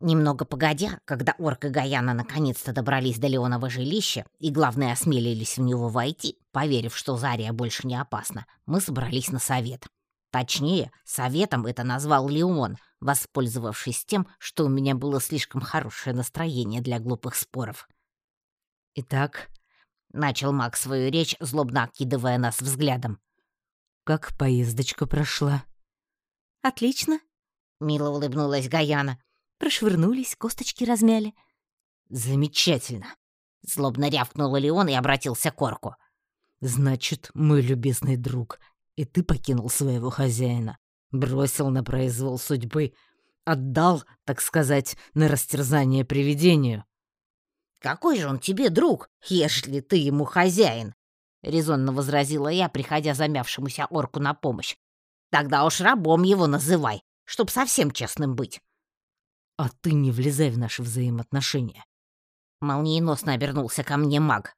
Немного погодя, когда Орк и Гаяна наконец-то добрались до Леонова жилища и, главное, осмелились в него войти, поверив, что Зария больше не опасна, мы собрались на совет. Точнее, советом это назвал Леон, воспользовавшись тем, что у меня было слишком хорошее настроение для глупых споров. «Итак», — начал Мак свою речь, злобно окидывая нас взглядом. «Как поездочка прошла?» «Отлично», — мило улыбнулась Гаяна. Прошвырнулись, косточки размяли. «Замечательно!» — злобно рявкнул Леон и обратился к Орку. «Значит, мой любезный друг, и ты покинул своего хозяина, бросил на произвол судьбы, отдал, так сказать, на растерзание привидению». «Какой же он тебе друг, если ты ему хозяин?» — резонно возразила я, приходя замявшемуся орку на помощь. «Тогда уж рабом его называй, чтоб совсем честным быть». «А ты не влезай в наши взаимоотношения». Молниеносно обернулся ко мне маг.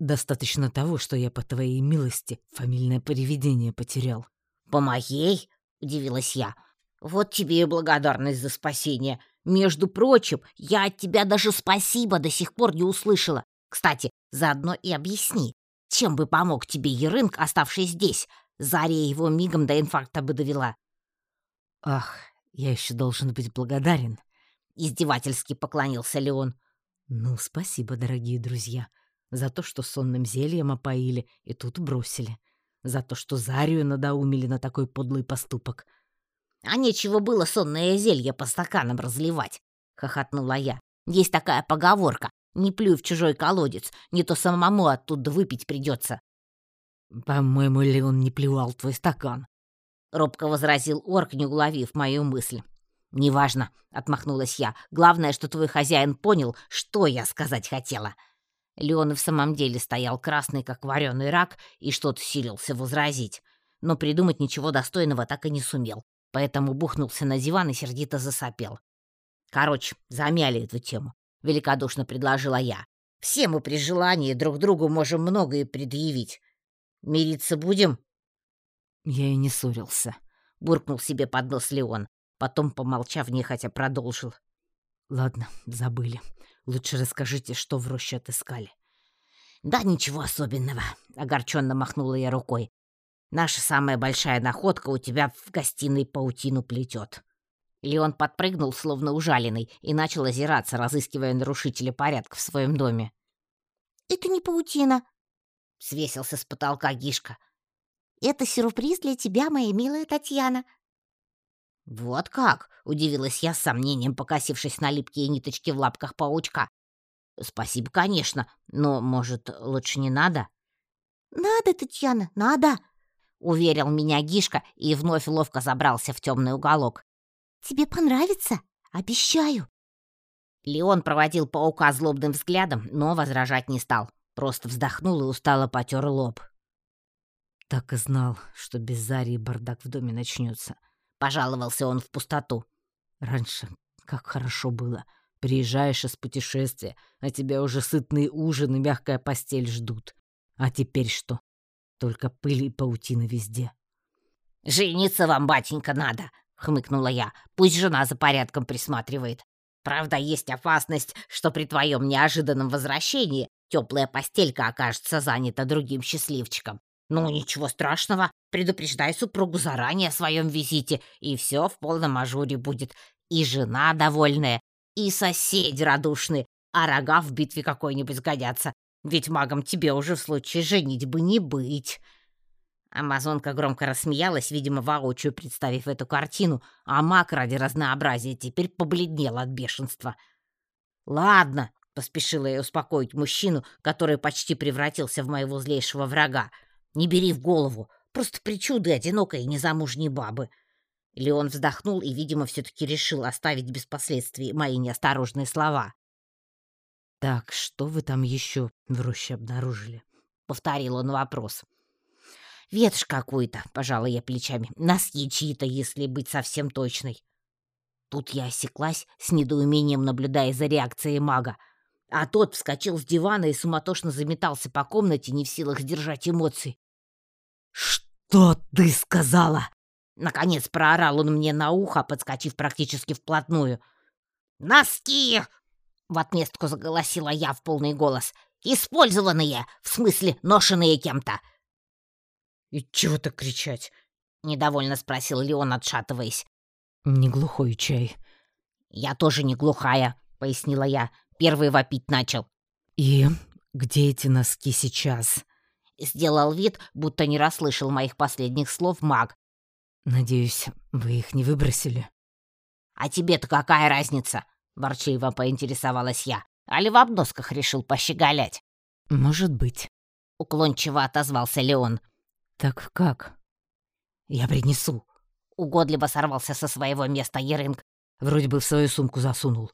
«Достаточно того, что я по твоей милости фамильное привидение потерял». «По моей?» — удивилась я. «Вот тебе и благодарность за спасение. Между прочим, я от тебя даже спасибо до сих пор не услышала. Кстати, заодно и объясни, чем бы помог тебе Ерынг, оставший здесь? Заря его мигом до инфаркта бы довела». «Ах, я еще должен быть благодарен издевательски поклонился Леон. «Ну, спасибо, дорогие друзья, за то, что сонным зельем опоили и тут бросили. За то, что Зарию надоумили на такой подлый поступок». «А нечего было сонное зелье по стаканам разливать», — хохотнула я. «Есть такая поговорка. Не плюй в чужой колодец, не то самому оттуда выпить придется». «По-моему, Леон не плевал твой стакан», — робко возразил орк, не уловив мою мысль. «Неважно», — отмахнулась я. «Главное, что твой хозяин понял, что я сказать хотела». Леон в самом деле стоял красный, как вареный рак, и что-то силился возразить. Но придумать ничего достойного так и не сумел, поэтому бухнулся на диван и сердито засопел. «Короче, замяли эту тему», — великодушно предложила я. «Все мы при желании друг другу можем многое предъявить. Мириться будем?» «Я и не ссорился», — буркнул себе под нос Леон. Потом, помолчав, нехотя продолжил. «Ладно, забыли. Лучше расскажите, что в роще отыскали». «Да ничего особенного», — огорченно махнула я рукой. «Наша самая большая находка у тебя в гостиной паутину плетет». Леон подпрыгнул, словно ужаленный, и начал озираться, разыскивая нарушителя порядка в своем доме. «Это не паутина», — свесился с потолка Гишка. «Это сюрприз для тебя, моя милая Татьяна. «Вот как!» — удивилась я с сомнением, покосившись на липкие ниточки в лапках паучка. «Спасибо, конечно, но, может, лучше не надо?» «Надо, Татьяна, надо!» — уверил меня Гишка и вновь ловко забрался в темный уголок. «Тебе понравится, обещаю!» Леон проводил паука злобным взглядом, но возражать не стал. Просто вздохнул и устало потер лоб. «Так и знал, что без Зари бардак в доме начнется», — пожаловался он в пустоту. «Раньше как хорошо было. Приезжаешь из путешествия, а тебя уже сытный ужин и мягкая постель ждут. А теперь что? Только пыль и паутина везде». «Жениться вам, батенька, надо!» — хмыкнула я. «Пусть жена за порядком присматривает. Правда, есть опасность, что при твоем неожиданном возвращении теплая постелька окажется занята другим счастливчиком. Ну, ничего страшного. Предупреждай супругу заранее о своем визите, и все в полном ажуре будет. И жена довольная, и соседи радушные, а рога в битве какой-нибудь сгодятся. Ведь магом тебе уже в случае женить бы не быть. Амазонка громко рассмеялась, видимо, воочию представив эту картину, а маг ради разнообразия теперь побледнел от бешенства. «Ладно», — поспешила я успокоить мужчину, который почти превратился в моего злейшего врага, — не бери в голову. Просто причуды одинокой незамужней бабы. Леон вздохнул и, видимо, все-таки решил оставить без последствий мои неосторожные слова. «Так, что вы там еще в роще обнаружили?» — повторил он вопрос. «Ветошь какую-то», — пожала я плечами. «Носки чьи-то, если быть совсем точной». Тут я осеклась, с недоумением наблюдая за реакцией мага. А тот вскочил с дивана и суматошно заметался по комнате, не в силах сдержать эмоций. «Что ты сказала?» Наконец проорал он мне на ухо, подскочив практически вплотную. «Носки!» — в отместку заголосила я в полный голос. «Использованные, в смысле ношенные кем-то!» «И чего так кричать?» — недовольно спросил Леон, отшатываясь. «Не глухой чай». «Я тоже не глухая», — пояснила я. Первый вопить начал. «И где эти носки сейчас?» Сделал вид, будто не расслышал моих последних слов маг. «Надеюсь, вы их не выбросили?» «А тебе-то какая разница?» — ворчливо поинтересовалась я. «Али в обносках решил пощеголять?» «Может быть», — уклончиво отозвался Леон. «Так как?» «Я принесу». Угодливо сорвался со своего места Ерынг. Вроде бы в свою сумку засунул.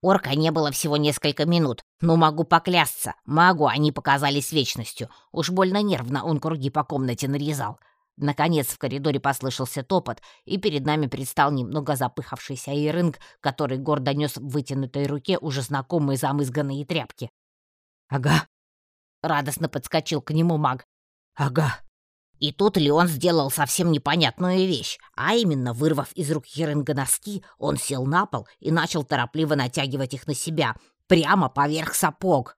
Орка не было всего несколько минут, но могу поклясться, магу они показались вечностью. Уж больно нервно он круги по комнате нарезал. Наконец в коридоре послышался топот, и перед нами предстал немного запыхавшийся Ирынг, который гордо нес в вытянутой руке уже знакомые замызганные тряпки. «Ага!» — радостно подскочил к нему маг. «Ага!» И тут Леон сделал совсем непонятную вещь, а именно, вырвав из рук Херенга носки, он сел на пол и начал торопливо натягивать их на себя, прямо поверх сапог.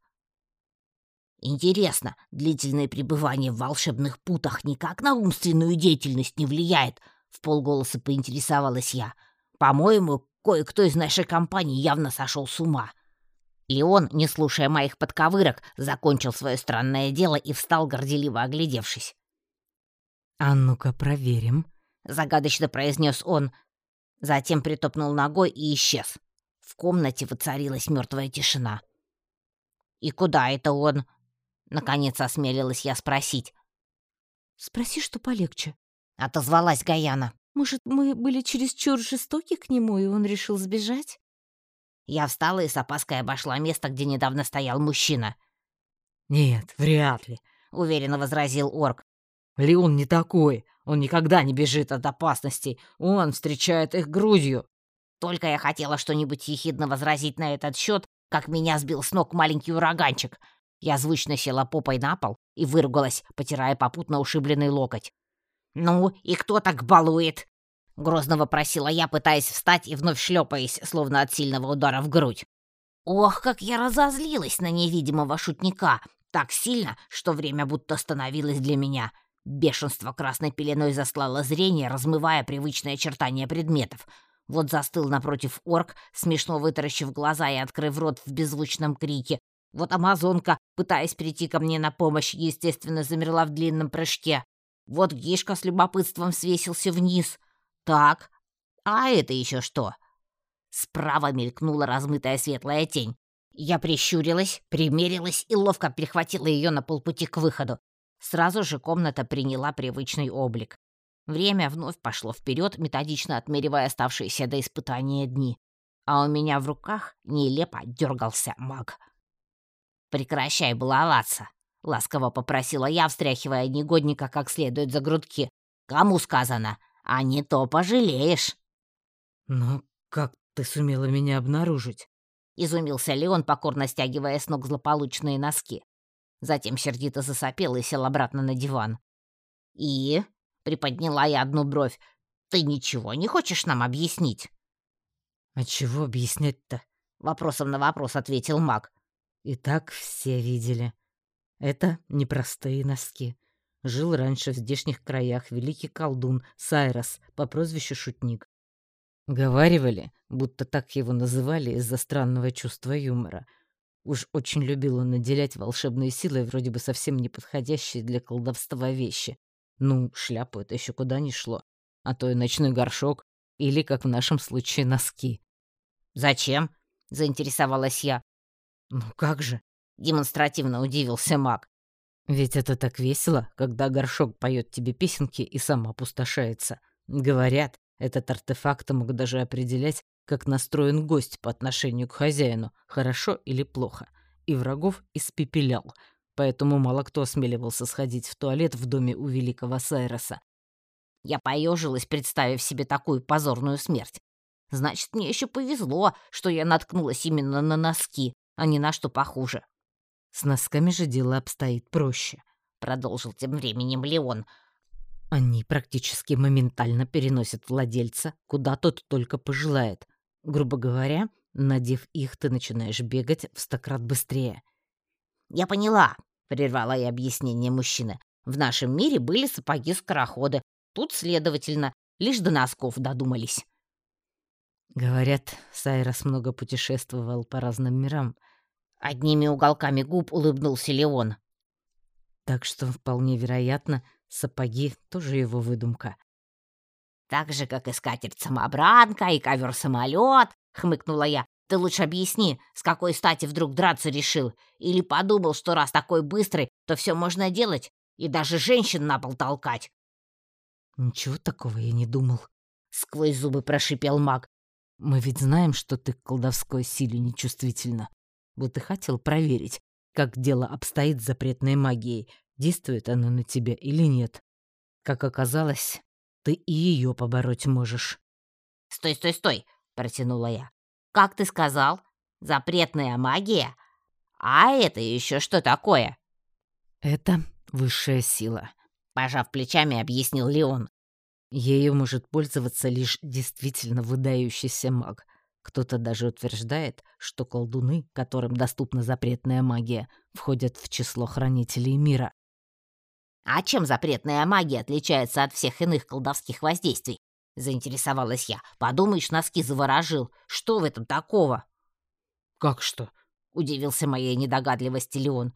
Интересно, длительное пребывание в волшебных путах никак на умственную деятельность не влияет? В полголоса поинтересовалась я. По-моему, кое-кто из нашей компании явно сошел с ума. Леон, не слушая моих подковырок, закончил свое странное дело и встал, горделиво оглядевшись. «А ну-ка проверим», — загадочно произнес он. Затем притопнул ногой и исчез. В комнате воцарилась мертвая тишина. «И куда это он?» — наконец осмелилась я спросить. «Спроси, что полегче», — отозвалась Гаяна. «Может, мы были чересчур жестоки к нему, и он решил сбежать?» Я встала и с опаской обошла место, где недавно стоял мужчина. «Нет, вряд ли», — уверенно возразил орк. Леон не такой. Он никогда не бежит от опасностей. Он встречает их грудью. Только я хотела что-нибудь ехидно возразить на этот счет, как меня сбил с ног маленький ураганчик. Я звучно села попой на пол и выругалась, потирая попутно ушибленный локоть. «Ну, и кто так балует?» — грозно вопросила я, пытаясь встать и вновь шлепаясь, словно от сильного удара в грудь. Ох, как я разозлилась на невидимого шутника! Так сильно, что время будто становилось для меня Бешенство красной пеленой заслало зрение, размывая привычные очертания предметов. Вот застыл напротив орк, смешно вытаращив глаза и открыв рот в беззвучном крике. Вот амазонка, пытаясь прийти ко мне на помощь, естественно, замерла в длинном прыжке. Вот Гишка с любопытством свесился вниз. Так, а это еще что? Справа мелькнула размытая светлая тень. Я прищурилась, примерилась и ловко перехватила ее на полпути к выходу. Сразу же комната приняла привычный облик. Время вновь пошло вперед, методично отмеривая оставшиеся до испытания дни. А у меня в руках нелепо дергался маг. «Прекращай баловаться!» — ласково попросила я, встряхивая негодника как следует за грудки. «Кому сказано? А не то пожалеешь!» «Но как ты сумела меня обнаружить?» — изумился Леон, покорно стягивая с ног злополучные носки. Затем сердито засопела и сел обратно на диван. «И?» — приподняла я одну бровь. «Ты ничего не хочешь нам объяснить?» «А чего объяснять-то?» — вопросом на вопрос ответил маг. «И так все видели. Это непростые носки. Жил раньше в здешних краях великий колдун Сайрос по прозвищу Шутник. Говаривали, будто так его называли из-за странного чувства юмора — Уж очень любил он наделять волшебной силой вроде бы совсем не подходящие для колдовства вещи. Ну, шляпу это еще куда ни шло. А то и ночной горшок, или, как в нашем случае, носки. «Зачем?» — заинтересовалась я. «Ну как же?» — демонстративно удивился маг. «Ведь это так весело, когда горшок поет тебе песенки и сам опустошается. Говорят, этот артефакт мог даже определять, как настроен гость по отношению к хозяину, хорошо или плохо, и врагов испепелял, поэтому мало кто осмеливался сходить в туалет в доме у великого Сайроса. Я поежилась, представив себе такую позорную смерть. Значит, мне еще повезло, что я наткнулась именно на носки, а не на что похуже. С носками же дело обстоит проще, продолжил тем временем Леон. Они практически моментально переносят владельца, куда тот только пожелает. Грубо говоря, надев их, ты начинаешь бегать в стократ быстрее. «Я поняла», — прервала я объяснение мужчины. «В нашем мире были сапоги-скороходы. Тут, следовательно, лишь до носков додумались». Говорят, Сайрос много путешествовал по разным мирам. Одними уголками губ улыбнулся Леон. Так что, вполне вероятно, сапоги — тоже его выдумка. «Так же, как и скатерть-самобранка, и ковер-самолет», — хмыкнула я. «Ты лучше объясни, с какой стати вдруг драться решил? Или подумал, что раз такой быстрый, то все можно делать, и даже женщин на пол толкать?» «Ничего такого я не думал», — сквозь зубы прошипел маг. «Мы ведь знаем, что ты к колдовской силе нечувствительна. Вот и хотел проверить, как дело обстоит с запретной магией, действует она на тебя или нет. Как оказалось, ты и ее побороть можешь. «Стой, стой, стой!» — протянула я. «Как ты сказал? Запретная магия? А это еще что такое?» «Это высшая сила», — пожав плечами, объяснил Леон. «Ею может пользоваться лишь действительно выдающийся маг. Кто-то даже утверждает, что колдуны, которым доступна запретная магия, входят в число хранителей мира. «А чем запретная магия отличается от всех иных колдовских воздействий?» — заинтересовалась я. «Подумаешь, носки заворожил. Что в этом такого?» «Как что?» — удивился моей недогадливости Леон.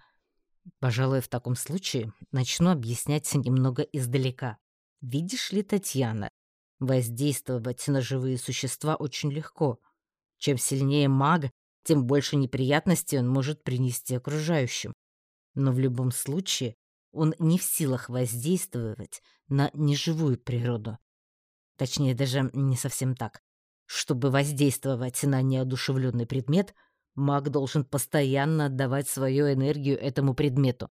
«Пожалуй, в таком случае начну объяснять немного издалека. Видишь ли, Татьяна, воздействовать на живые существа очень легко. Чем сильнее маг, тем больше неприятностей он может принести окружающим. Но в любом случае он не в силах воздействовать на неживую природу. Точнее, даже не совсем так. Чтобы воздействовать на неодушевленный предмет, маг должен постоянно отдавать свою энергию этому предмету.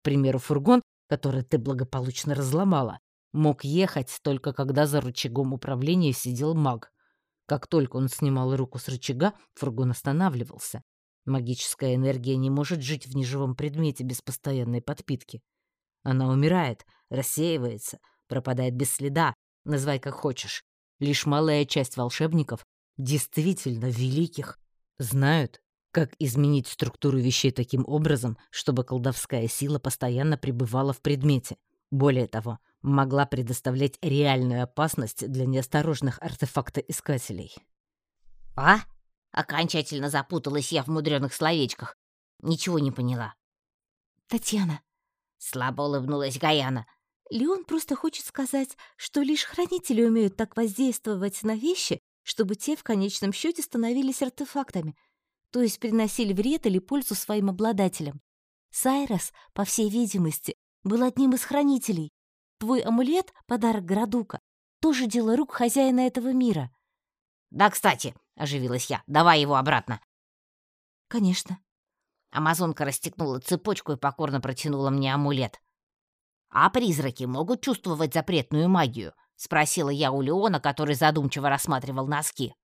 К примеру, фургон, который ты благополучно разломала, мог ехать только когда за рычагом управления сидел маг. Как только он снимал руку с рычага, фургон останавливался. Магическая энергия не может жить в неживом предмете без постоянной подпитки. Она умирает, рассеивается, пропадает без следа, называй как хочешь. Лишь малая часть волшебников, действительно великих, знают, как изменить структуру вещей таким образом, чтобы колдовская сила постоянно пребывала в предмете. Более того, могла предоставлять реальную опасность для неосторожных артефактоискателей. «А?» — окончательно запуталась я в мудреных словечках. Ничего не поняла. «Татьяна, Слабо улыбнулась Гаяна. Леон просто хочет сказать, что лишь хранители умеют так воздействовать на вещи, чтобы те в конечном счете становились артефактами, то есть приносили вред или пользу своим обладателям. Сайрос, по всей видимости, был одним из хранителей. Твой амулет, подарок Градука, тоже дело рук хозяина этого мира. «Да, кстати», — оживилась я, — «давай его обратно». «Конечно», Амазонка расстегнула цепочку и покорно протянула мне амулет. «А призраки могут чувствовать запретную магию?» — спросила я у Леона, который задумчиво рассматривал носки.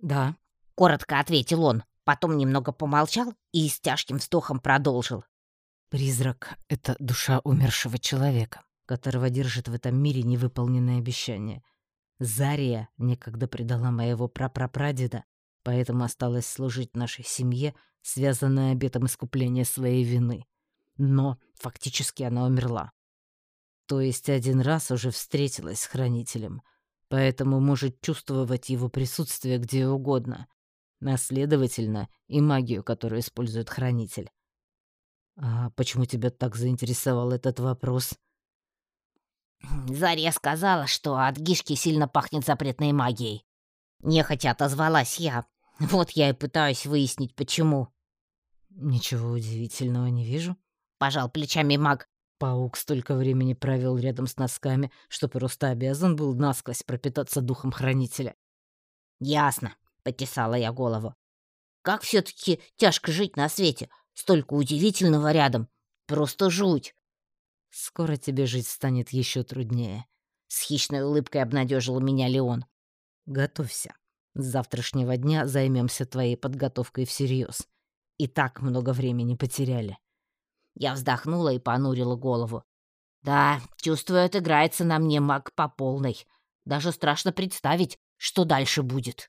«Да», — коротко ответил он, потом немного помолчал и с тяжким вздохом продолжил. «Призрак — это душа умершего человека, которого держит в этом мире невыполненное обещание. Зария некогда предала моего прапрапрадеда, поэтому осталась служить нашей семье связанная обетом искупления своей вины. Но фактически она умерла. То есть один раз уже встретилась с хранителем, поэтому может чувствовать его присутствие где угодно, а следовательно и магию, которую использует хранитель. А почему тебя так заинтересовал этот вопрос? Заря сказала, что от Гишки сильно пахнет запретной магией. Нехотя отозвалась я. Вот я и пытаюсь выяснить, почему. «Ничего удивительного не вижу», — пожал плечами маг. Паук столько времени провел рядом с носками, что просто обязан был насквозь пропитаться духом хранителя. «Ясно», — потесала я голову. «Как все-таки тяжко жить на свете, столько удивительного рядом. Просто жуть». «Скоро тебе жить станет еще труднее», — с хищной улыбкой обнадежил меня Леон. «Готовься. С завтрашнего дня займемся твоей подготовкой всерьез и так много времени потеряли. Я вздохнула и понурила голову. Да, чувствую, отыграется на мне маг по полной. Даже страшно представить, что дальше будет.